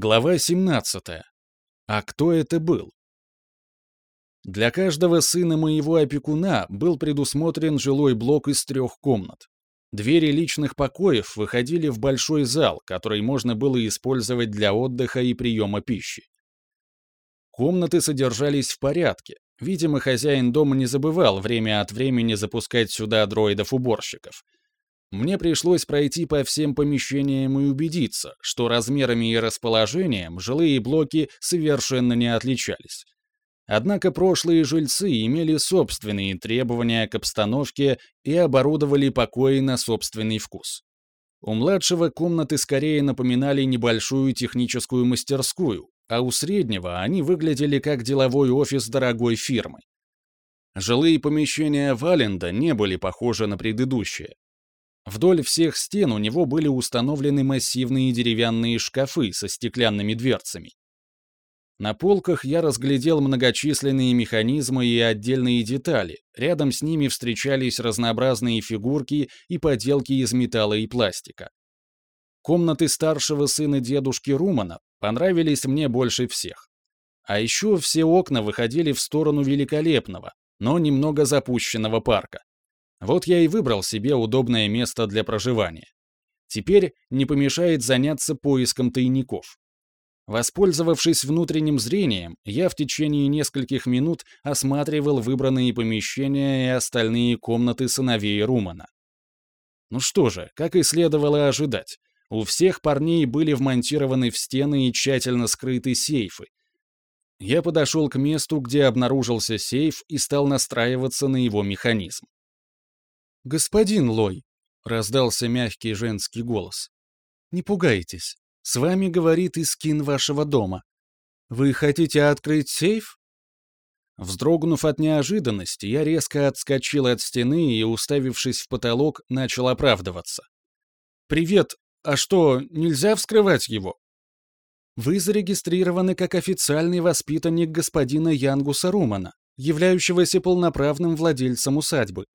Глава 17. А кто это был? Для каждого сына моего опекуна был предусмотрен жилой блок из трех комнат. Двери личных покоев выходили в большой зал, который можно было использовать для отдыха и приема пищи. Комнаты содержались в порядке. Видимо, хозяин дома не забывал время от времени запускать сюда дроидов-уборщиков — мне пришлось пройти по всем помещениям и убедиться, что размерами и расположением жилые блоки совершенно не отличались. Однако прошлые жильцы имели собственные требования к обстановке и оборудовали покои на собственный вкус. У младшего комнаты скорее напоминали небольшую техническую мастерскую, а у среднего они выглядели как деловой офис дорогой фирмы. Жилые помещения Валенда не были похожи на предыдущие, Вдоль всех стен у него были установлены массивные деревянные шкафы со стеклянными дверцами. На полках я разглядел многочисленные механизмы и отдельные детали, рядом с ними встречались разнообразные фигурки и поделки из металла и пластика. Комнаты старшего сына дедушки Румана понравились мне больше всех. А еще все окна выходили в сторону великолепного, но немного запущенного парка. Вот я и выбрал себе удобное место для проживания. Теперь не помешает заняться поиском тайников. Воспользовавшись внутренним зрением, я в течение нескольких минут осматривал выбранные помещения и остальные комнаты сыновей Румана. Ну что же, как и следовало ожидать, у всех парней были вмонтированы в стены и тщательно скрыты сейфы. Я подошел к месту, где обнаружился сейф и стал настраиваться на его механизм. «Господин Лой», — раздался мягкий женский голос, — «не пугайтесь. С вами говорит Искин вашего дома. Вы хотите открыть сейф?» Вздрогнув от неожиданности, я резко отскочил от стены и, уставившись в потолок, начал оправдываться. «Привет, а что, нельзя вскрывать его?» «Вы зарегистрированы как официальный воспитанник господина Янгуса Румана, являющегося полноправным владельцем усадьбы.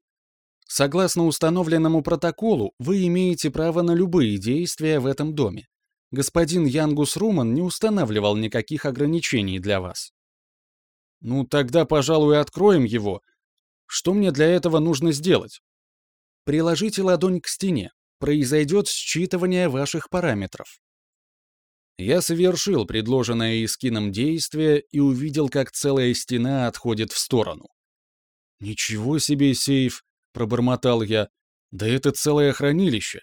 Согласно установленному протоколу, вы имеете право на любые действия в этом доме. Господин Янгус Руман не устанавливал никаких ограничений для вас. Ну, тогда, пожалуй, откроем его. Что мне для этого нужно сделать? Приложите ладонь к стене. Произойдет считывание ваших параметров. Я совершил предложенное Искином действие и увидел, как целая стена отходит в сторону. Ничего себе сейф! Пробормотал я. Да это целое хранилище.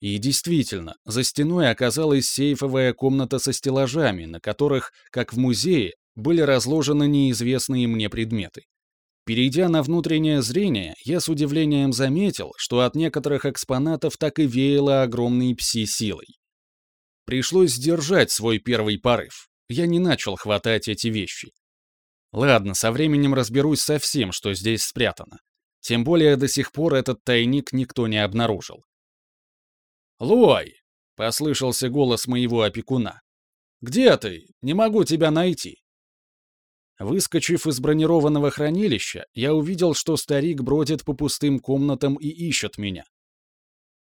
И действительно, за стеной оказалась сейфовая комната со стеллажами, на которых, как в музее, были разложены неизвестные мне предметы. Перейдя на внутреннее зрение, я с удивлением заметил, что от некоторых экспонатов так и веяло огромной пси-силой. Пришлось сдержать свой первый порыв. Я не начал хватать эти вещи. Ладно, со временем разберусь со всем, что здесь спрятано. Тем более до сих пор этот тайник никто не обнаружил. «Лой!» — послышался голос моего опекуна. «Где ты? Не могу тебя найти!» Выскочив из бронированного хранилища, я увидел, что старик бродит по пустым комнатам и ищет меня.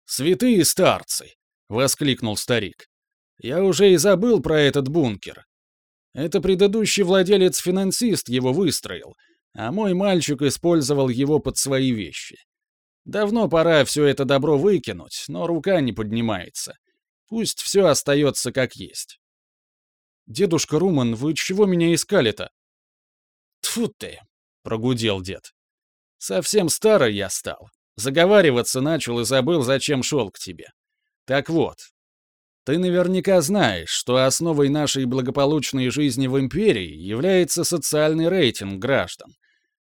«Святые старцы!» — воскликнул старик. «Я уже и забыл про этот бункер. Это предыдущий владелец-финансист его выстроил, а мой мальчик использовал его под свои вещи. Давно пора все это добро выкинуть, но рука не поднимается. Пусть все остается как есть. «Дедушка Руман, вы чего меня искали-то?» «Тьфу ты!» — прогудел дед. «Совсем старый я стал. Заговариваться начал и забыл, зачем шел к тебе. Так вот, ты наверняка знаешь, что основой нашей благополучной жизни в империи является социальный рейтинг граждан,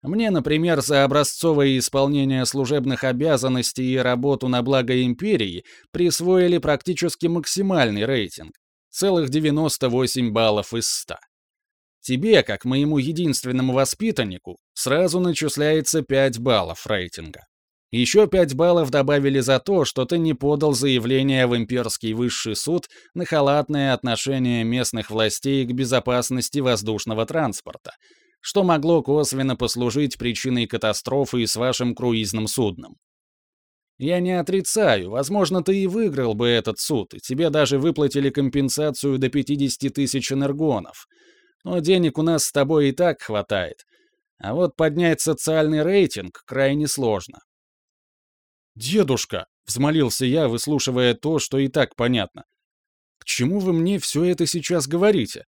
мне, например, за образцовое исполнение служебных обязанностей и работу на благо империи присвоили практически максимальный рейтинг — целых 98 баллов из 100. Тебе, как моему единственному воспитаннику, сразу начисляется 5 баллов рейтинга. Еще 5 баллов добавили за то, что ты не подал заявление в имперский высший суд на халатное отношение местных властей к безопасности воздушного транспорта — что могло косвенно послужить причиной катастрофы с вашим круизным судном. Я не отрицаю, возможно, ты и выиграл бы этот суд, и тебе даже выплатили компенсацию до 50 тысяч энергонов. Но денег у нас с тобой и так хватает. А вот поднять социальный рейтинг крайне сложно. «Дедушка!» — взмолился я, выслушивая то, что и так понятно. «К чему вы мне все это сейчас говорите?»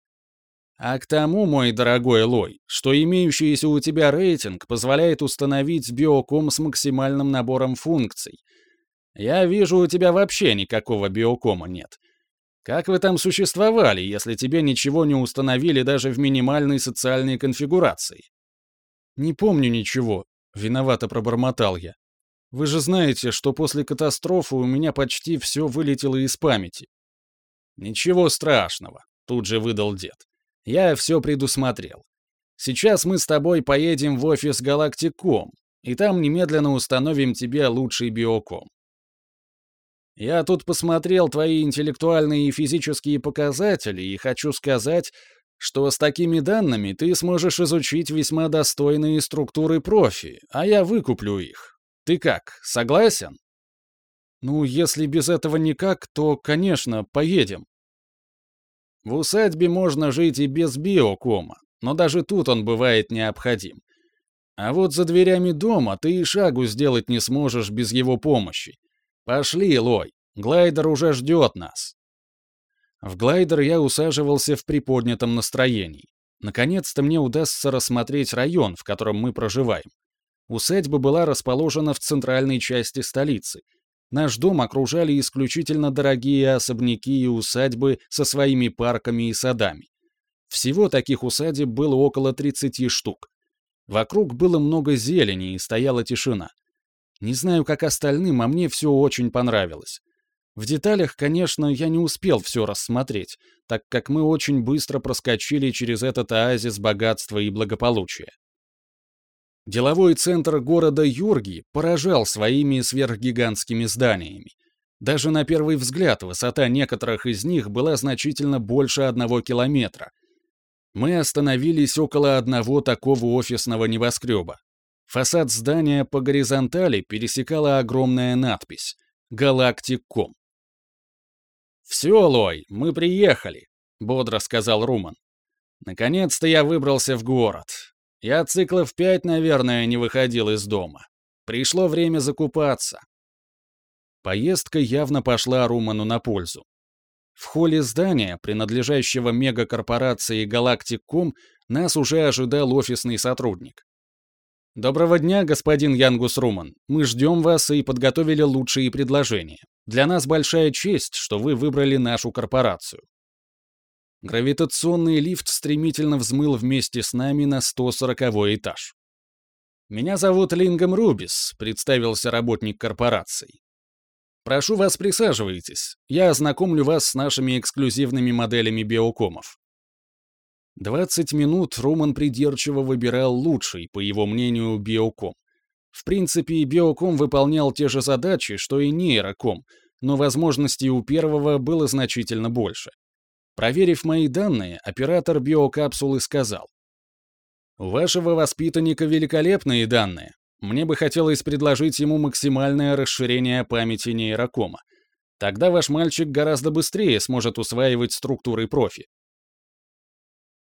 А к тому, мой дорогой Лой, что имеющийся у тебя рейтинг позволяет установить биоком с максимальным набором функций. Я вижу, у тебя вообще никакого биокома нет. Как вы там существовали, если тебе ничего не установили даже в минимальной социальной конфигурации? Не помню ничего, виновато пробормотал я. Вы же знаете, что после катастрофы у меня почти все вылетело из памяти. Ничего страшного, тут же выдал дед. Я все предусмотрел. Сейчас мы с тобой поедем в офис Галактиком, и там немедленно установим тебе лучший биоком. Я тут посмотрел твои интеллектуальные и физические показатели и хочу сказать, что с такими данными ты сможешь изучить весьма достойные структуры профи, а я выкуплю их. Ты как, согласен? Ну, если без этого никак, то, конечно, поедем. В усадьбе можно жить и без биокома, но даже тут он бывает необходим. А вот за дверями дома ты и шагу сделать не сможешь без его помощи. Пошли, Лой, глайдер уже ждет нас. В глайдер я усаживался в приподнятом настроении. Наконец-то мне удастся рассмотреть район, в котором мы проживаем. Усадьба была расположена в центральной части столицы — Наш дом окружали исключительно дорогие особняки и усадьбы со своими парками и садами. Всего таких усадеб было около 30 штук. Вокруг было много зелени и стояла тишина. Не знаю, как остальным, а мне все очень понравилось. В деталях, конечно, я не успел все рассмотреть, так как мы очень быстро проскочили через этот оазис богатства и благополучия. Деловой центр города Юрги поражал своими сверхгигантскими зданиями. Даже на первый взгляд высота некоторых из них была значительно больше одного километра. Мы остановились около одного такого офисного небоскреба. Фасад здания по горизонтали пересекала огромная надпись «Галактиком». «Все, Лой, мы приехали», — бодро сказал Руман. «Наконец-то я выбрался в город. Я циклов пять, наверное, не выходил из дома. Пришло время закупаться. Поездка явно пошла Руману на пользу. В холле здания, принадлежащего мегакорпорации Галактиком, нас уже ожидал офисный сотрудник. «Доброго дня, господин Янгус Руман. Мы ждем вас и подготовили лучшие предложения. Для нас большая честь, что вы выбрали нашу корпорацию. Гравитационный лифт стремительно взмыл вместе с нами на 140 этаж. «Меня зовут Лингом Рубис», — представился работник корпорации. «Прошу вас, присаживайтесь. Я ознакомлю вас с нашими эксклюзивными моделями биокомов». 20 минут Роман придирчиво выбирал лучший, по его мнению, биоком. В принципе, биоком выполнял те же задачи, что и нейроком, но возможностей у первого было значительно больше. Проверив мои данные, оператор биокапсулы сказал. «У вашего воспитанника великолепные данные. Мне бы хотелось предложить ему максимальное расширение памяти нейрокома. Тогда ваш мальчик гораздо быстрее сможет усваивать структуры профи.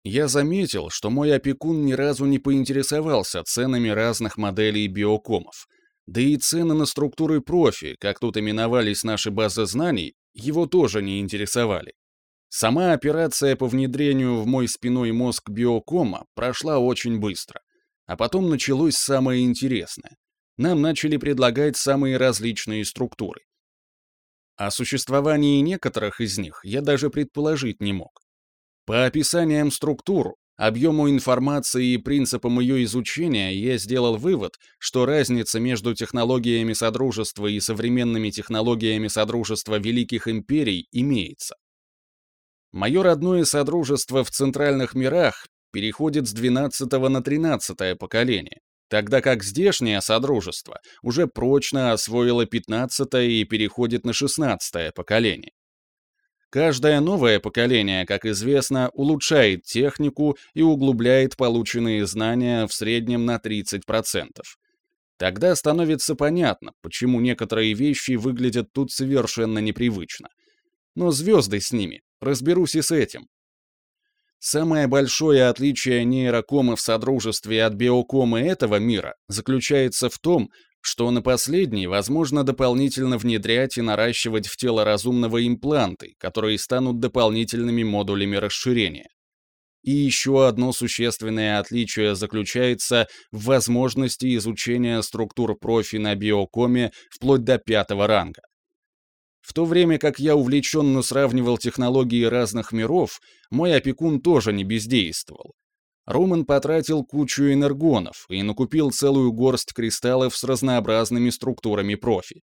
Я заметил, что мой опекун ни разу не поинтересовался ценами разных моделей биокомов. Да и цены на структуры профи, как тут именовались наши базы знаний, его тоже не интересовали. Сама операция по внедрению в мой спиной мозг биокома прошла очень быстро. А потом началось самое интересное. Нам начали предлагать самые различные структуры. О существовании некоторых из них я даже предположить не мог. По описаниям структур, объему информации и принципам ее изучения я сделал вывод, что разница между технологиями Содружества и современными технологиями Содружества Великих Империй имеется. Мое родное содружество в центральных мирах переходит с 12 на 13 поколение, тогда как здешнее содружество уже прочно освоило 15 и переходит на 16 поколение. Каждое новое поколение, как известно, улучшает технику и углубляет полученные знания в среднем на 30%. Тогда становится понятно, почему некоторые вещи выглядят тут совершенно непривычно. Но звезды с ними, разберусь и с этим. Самое большое отличие нейрокомы в содружестве от биокомы этого мира заключается в том, что на последней возможно дополнительно внедрять и наращивать в тело разумного импланты, которые станут дополнительными модулями расширения. И еще одно существенное отличие заключается в возможности изучения структур профи на биокоме вплоть до пятого ранга. В то время как я увлеченно сравнивал технологии разных миров, мой опекун тоже не бездействовал. Роман потратил кучу энергонов и накупил целую горсть кристаллов с разнообразными структурами профи.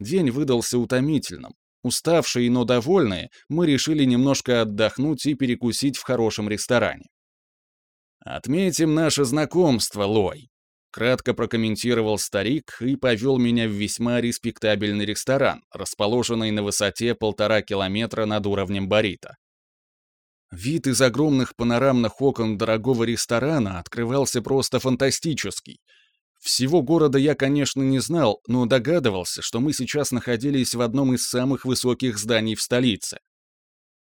День выдался утомительным. Уставшие, но довольные, мы решили немножко отдохнуть и перекусить в хорошем ресторане. «Отметим наше знакомство, Лой», Кратко прокомментировал старик и повел меня в весьма респектабельный ресторан, расположенный на высоте полтора километра над уровнем Барита. Вид из огромных панорамных окон дорогого ресторана открывался просто фантастический. Всего города я, конечно, не знал, но догадывался, что мы сейчас находились в одном из самых высоких зданий в столице.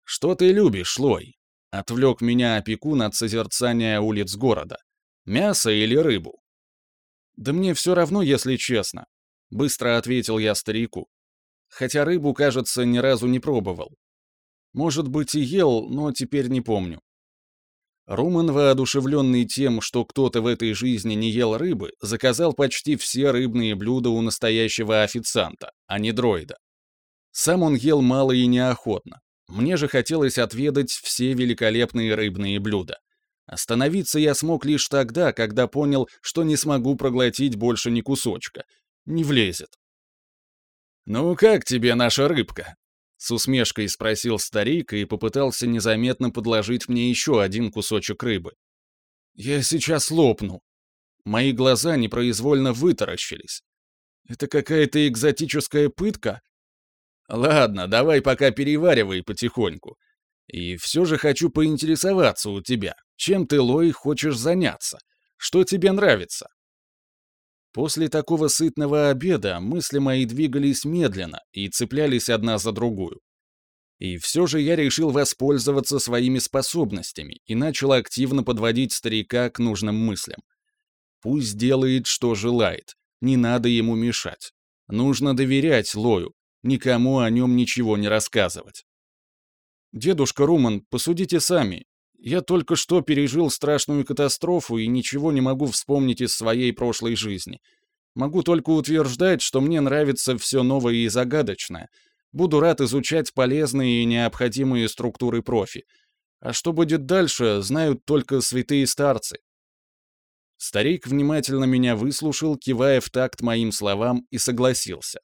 «Что ты любишь, Лой?» — отвлек меня опекун от созерцания улиц города. «Мясо или рыбу?» «Да мне все равно, если честно», — быстро ответил я старику. Хотя рыбу, кажется, ни разу не пробовал. Может быть, и ел, но теперь не помню. Руман, воодушевленный тем, что кто-то в этой жизни не ел рыбы, заказал почти все рыбные блюда у настоящего официанта, а не дроида. Сам он ел мало и неохотно. Мне же хотелось отведать все великолепные рыбные блюда. Остановиться я смог лишь тогда, когда понял, что не смогу проглотить больше ни кусочка. Не влезет. «Ну как тебе наша рыбка?» С усмешкой спросил старик и попытался незаметно подложить мне еще один кусочек рыбы. «Я сейчас лопну». Мои глаза непроизвольно вытаращились. «Это какая-то экзотическая пытка?» «Ладно, давай пока переваривай потихоньку. И все же хочу поинтересоваться у тебя, чем ты, Лой, хочешь заняться? Что тебе нравится?» После такого сытного обеда мысли мои двигались медленно и цеплялись одна за другую. И все же я решил воспользоваться своими способностями и начал активно подводить старика к нужным мыслям. Пусть делает, что желает, не надо ему мешать. Нужно доверять Лою, никому о нем ничего не рассказывать. «Дедушка Руман, посудите сами. Я только что пережил страшную катастрофу и ничего не могу вспомнить из своей прошлой жизни. Могу только утверждать, что мне нравится все новое и загадочное. Буду рад изучать полезные и необходимые структуры профи. А что будет дальше, знают только святые старцы. Старик внимательно меня выслушал, кивая в такт моим словам, и согласился.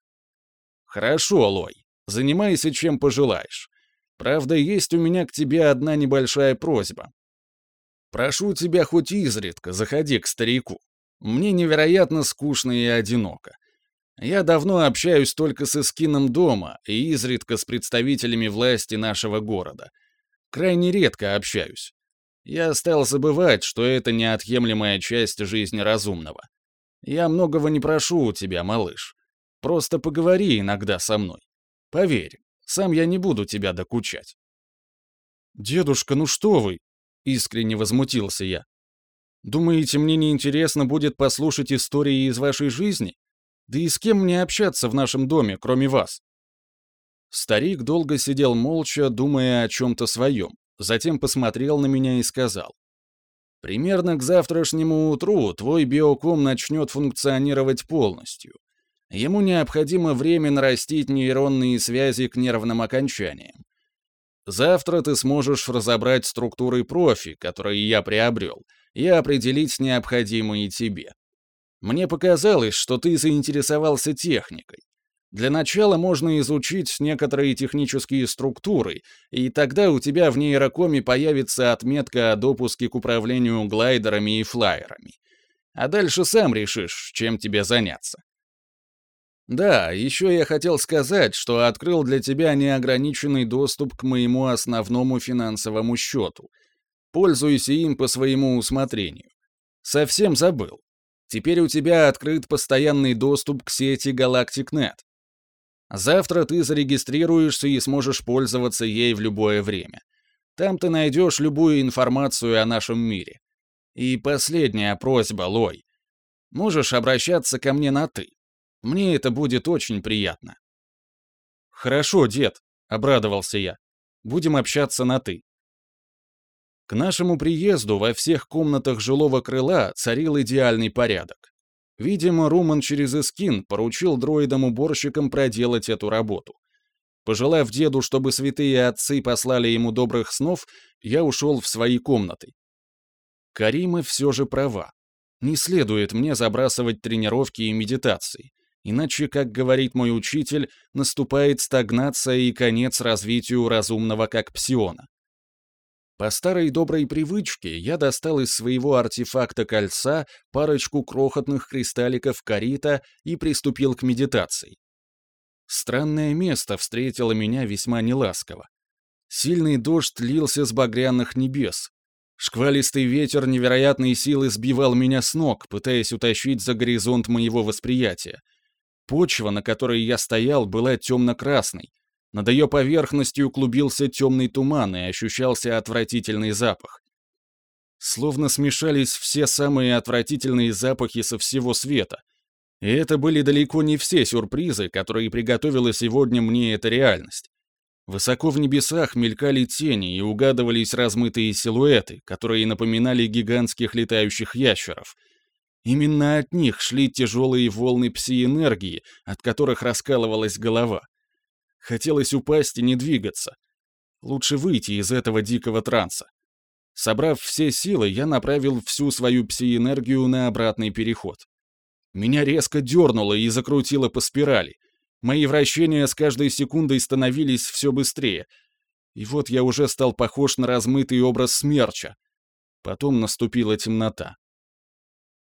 «Хорошо, Лой, занимайся чем пожелаешь. Правда, есть у меня к тебе одна небольшая просьба. Прошу тебя хоть изредка заходи к старику. Мне невероятно скучно и одиноко. Я давно общаюсь только с эскином дома и изредка с представителями власти нашего города. Крайне редко общаюсь. Я стал забывать, что это неотъемлемая часть жизни разумного. Я многого не прошу у тебя, малыш. Просто поговори иногда со мной. Поверь, сам я не буду тебя докучать». «Дедушка, ну что вы?» — искренне возмутился я. «Думаете, мне неинтересно будет послушать истории из вашей жизни? Да и с кем мне общаться в нашем доме, кроме вас?» Старик долго сидел молча, думая о чем-то своем, затем посмотрел на меня и сказал. «Примерно к завтрашнему утру твой биоком начнет функционировать полностью. Ему необходимо время нарастить нейронные связи к нервным окончаниям. Завтра ты сможешь разобрать структуры профи, которые я приобрел, и определить необходимые тебе. Мне показалось, что ты заинтересовался техникой. Для начала можно изучить некоторые технические структуры, и тогда у тебя в нейрокоме появится отметка о допуске к управлению глайдерами и флайерами. А дальше сам решишь, чем тебе заняться. Да, еще я хотел сказать, что открыл для тебя неограниченный доступ к моему основному финансовому счету. Пользуйся им по своему усмотрению. Совсем забыл. Теперь у тебя открыт постоянный доступ к сети GalacticNet. Завтра ты зарегистрируешься и сможешь пользоваться ей в любое время. Там ты найдешь любую информацию о нашем мире. И последняя просьба, Лой. Можешь обращаться ко мне на «ты». Мне это будет очень приятно. «Хорошо, дед», — обрадовался я. «Будем общаться на «ты». К нашему приезду во всех комнатах жилого крыла царил идеальный порядок. Видимо, Руман через Искин поручил дроидам-уборщикам проделать эту работу. Пожелав деду, чтобы святые отцы послали ему добрых снов, я ушел в свои комнаты. Карима все же права. Не следует мне забрасывать тренировки и медитации. Иначе, как говорит мой учитель, наступает стагнация и конец развитию разумного как псиона. По старой доброй привычке я достал из своего артефакта кольца парочку крохотных кристалликов карита и приступил к медитации. Странное место встретило меня весьма неласково. Сильный дождь лился с багряных небес. Шквалистый ветер невероятной силы сбивал меня с ног, пытаясь утащить за горизонт моего восприятия — Почва, на которой я стоял, была темно-красной. Над ее поверхностью клубился темный туман и ощущался отвратительный запах. Словно смешались все самые отвратительные запахи со всего света. И это были далеко не все сюрпризы, которые приготовила сегодня мне эта реальность. Высоко в небесах мелькали тени и угадывались размытые силуэты, которые напоминали гигантских летающих ящеров — Именно от них шли тяжелые волны пси-энергии, от которых раскалывалась голова. Хотелось упасть и не двигаться. Лучше выйти из этого дикого транса. Собрав все силы, я направил всю свою пси-энергию на обратный переход. Меня резко дернуло и закрутило по спирали. Мои вращения с каждой секундой становились все быстрее. И вот я уже стал похож на размытый образ смерча. Потом наступила темнота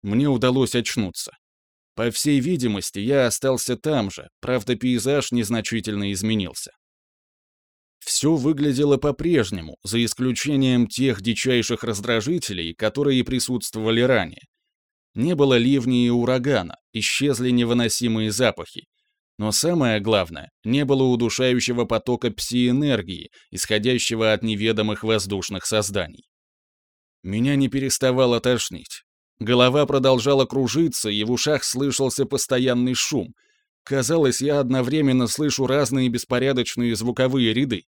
мне удалось очнуться. По всей видимости, я остался там же, правда, пейзаж незначительно изменился. Все выглядело по-прежнему, за исключением тех дичайших раздражителей, которые присутствовали ранее. Не было ливней и урагана, исчезли невыносимые запахи. Но самое главное, не было удушающего потока пси-энергии, исходящего от неведомых воздушных созданий. Меня не переставало тошнить. Голова продолжала кружиться, и в ушах слышался постоянный шум. Казалось, я одновременно слышу разные беспорядочные звуковые ряды.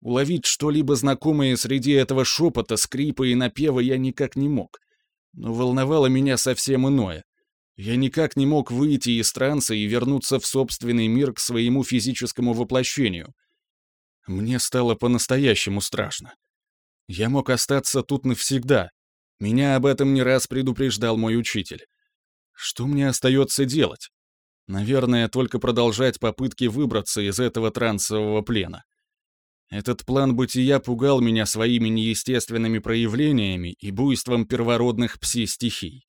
Уловить что-либо знакомое среди этого шепота, скрипа и напева я никак не мог. Но волновало меня совсем иное. Я никак не мог выйти из транса и вернуться в собственный мир к своему физическому воплощению. Мне стало по-настоящему страшно. Я мог остаться тут навсегда, меня об этом не раз предупреждал мой учитель. Что мне остается делать? Наверное, только продолжать попытки выбраться из этого трансового плена. Этот план бытия пугал меня своими неестественными проявлениями и буйством первородных пси-стихий.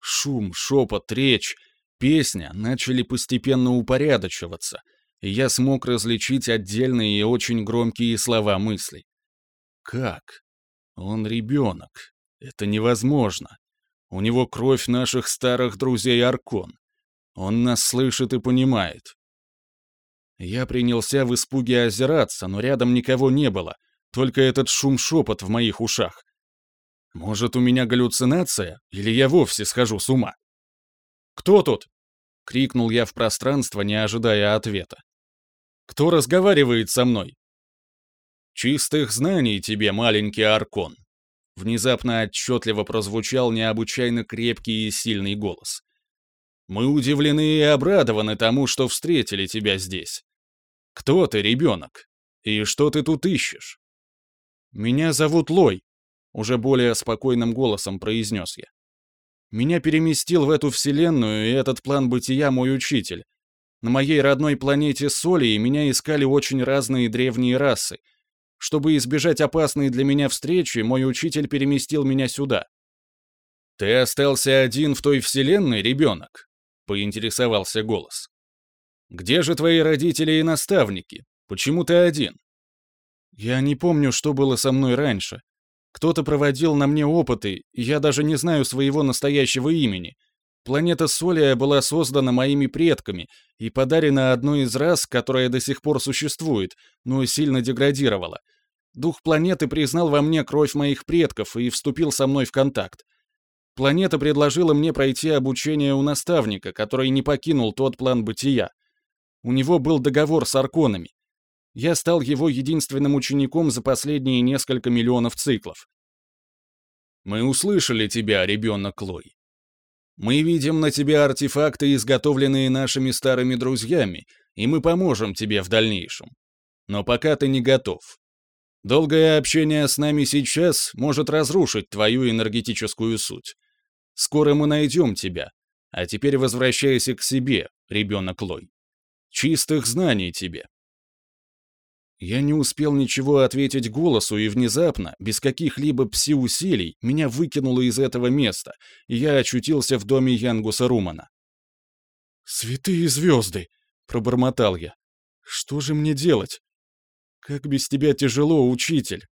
Шум, шепот, речь, песня начали постепенно упорядочиваться, и я смог различить отдельные и очень громкие слова мыслей. Как? Он ребенок. Это невозможно. У него кровь наших старых друзей Аркон. Он нас слышит и понимает. Я принялся в испуге озираться, но рядом никого не было, только этот шум-шепот в моих ушах. Может, у меня галлюцинация, или я вовсе схожу с ума? «Кто тут?» — крикнул я в пространство, не ожидая ответа. «Кто разговаривает со мной?» «Чистых знаний тебе, маленький Аркон», Внезапно отчетливо прозвучал необычайно крепкий и сильный голос. «Мы удивлены и обрадованы тому, что встретили тебя здесь. Кто ты, ребенок? И что ты тут ищешь?» «Меня зовут Лой», — уже более спокойным голосом произнес я. «Меня переместил в эту вселенную, и этот план бытия мой учитель. На моей родной планете Соли меня искали очень разные древние расы — чтобы избежать опасной для меня встречи, мой учитель переместил меня сюда. «Ты остался один в той вселенной, ребенок?» — поинтересовался голос. «Где же твои родители и наставники? Почему ты один?» «Я не помню, что было со мной раньше. Кто-то проводил на мне опыты, и я даже не знаю своего настоящего имени. Планета Солия была создана моими предками и подарена одной из рас, которая до сих пор существует, но сильно деградировала. Дух планеты признал во мне кровь моих предков и вступил со мной в контакт. Планета предложила мне пройти обучение у наставника, который не покинул тот план бытия. У него был договор с арконами. Я стал его единственным учеником за последние несколько миллионов циклов. Мы услышали тебя, ребенок Лой. Мы видим на тебе артефакты, изготовленные нашими старыми друзьями, и мы поможем тебе в дальнейшем. Но пока ты не готов. Долгое общение с нами сейчас может разрушить твою энергетическую суть. Скоро мы найдем тебя. А теперь возвращайся к себе, ребенок Лой. Чистых знаний тебе. Я не успел ничего ответить голосу, и внезапно, без каких-либо пси-усилий, меня выкинуло из этого места, и я очутился в доме Янгуса Румана. «Святые звезды!» — пробормотал я. «Что же мне делать? Как без тебя тяжело, учитель!»